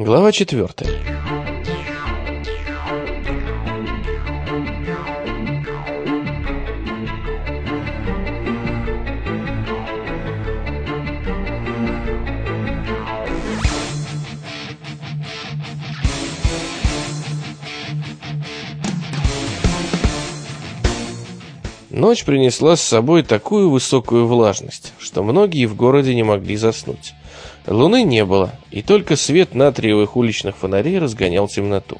Глава четвертая. Ночь принесла с собой такую высокую влажность, что многие в городе не могли заснуть. Луны не было, и только свет натриевых уличных фонарей разгонял темноту.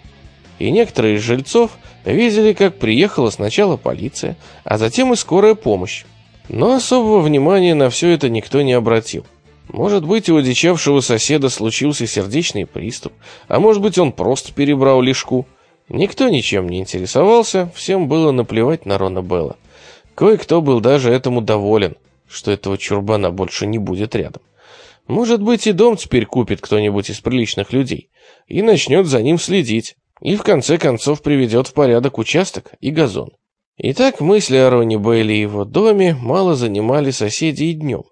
И некоторые из жильцов видели, как приехала сначала полиция, а затем и скорая помощь. Но особого внимания на все это никто не обратил. Может быть, у одичавшего соседа случился сердечный приступ, а может быть, он просто перебрал лишку. Никто ничем не интересовался, всем было наплевать на Рона Белла. Кое-кто был даже этому доволен, что этого чурбана больше не будет рядом. Может быть, и дом теперь купит кто-нибудь из приличных людей и начнет за ним следить, и в конце концов приведет в порядок участок и газон. Итак, мысли о Роне Бейли и его доме мало занимали соседей днем,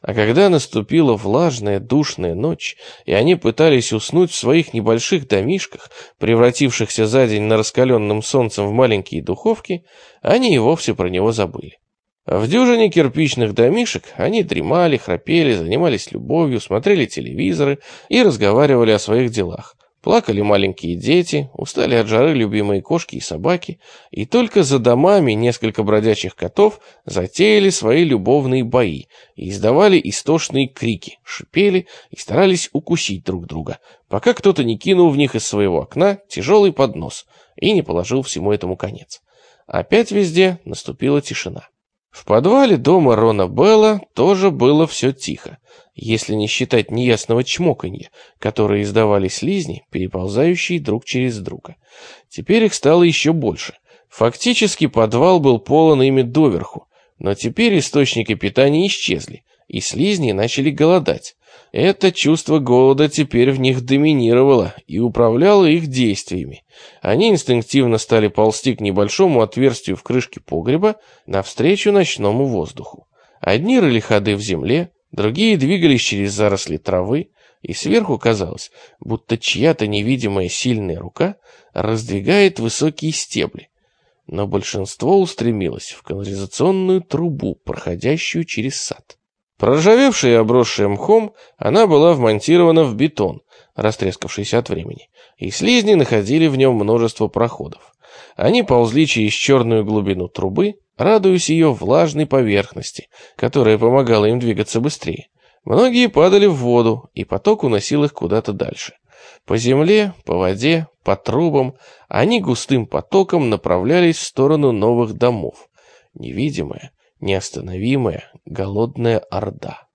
а когда наступила влажная душная ночь, и они пытались уснуть в своих небольших домишках, превратившихся за день на раскаленным солнцем в маленькие духовки, они и вовсе про него забыли. В дюжине кирпичных домишек они дремали, храпели, занимались любовью, смотрели телевизоры и разговаривали о своих делах. Плакали маленькие дети, устали от жары любимые кошки и собаки, и только за домами несколько бродячих котов затеяли свои любовные бои и издавали истошные крики, шипели и старались укусить друг друга, пока кто-то не кинул в них из своего окна тяжелый поднос и не положил всему этому конец. Опять везде наступила тишина. В подвале дома Рона Белла тоже было все тихо, если не считать неясного чмоканья, которое издавали слизни, переползающие друг через друга. Теперь их стало еще больше. Фактически подвал был полон ими доверху, но теперь источники питания исчезли, и слизни начали голодать. Это чувство голода теперь в них доминировало и управляло их действиями. Они инстинктивно стали ползти к небольшому отверстию в крышке погреба навстречу ночному воздуху. Одни рыли ходы в земле, другие двигались через заросли травы, и сверху казалось, будто чья-то невидимая сильная рука раздвигает высокие стебли. Но большинство устремилось в канализационную трубу, проходящую через сад. Проржавевшая и обросшая мхом, она была вмонтирована в бетон, растрескавшийся от времени, и слизни находили в нем множество проходов. Они ползли через черную глубину трубы, радуясь ее влажной поверхности, которая помогала им двигаться быстрее. Многие падали в воду, и поток уносил их куда-то дальше. По земле, по воде, по трубам они густым потоком направлялись в сторону новых домов. Невидимая, неостановимая голодная орда.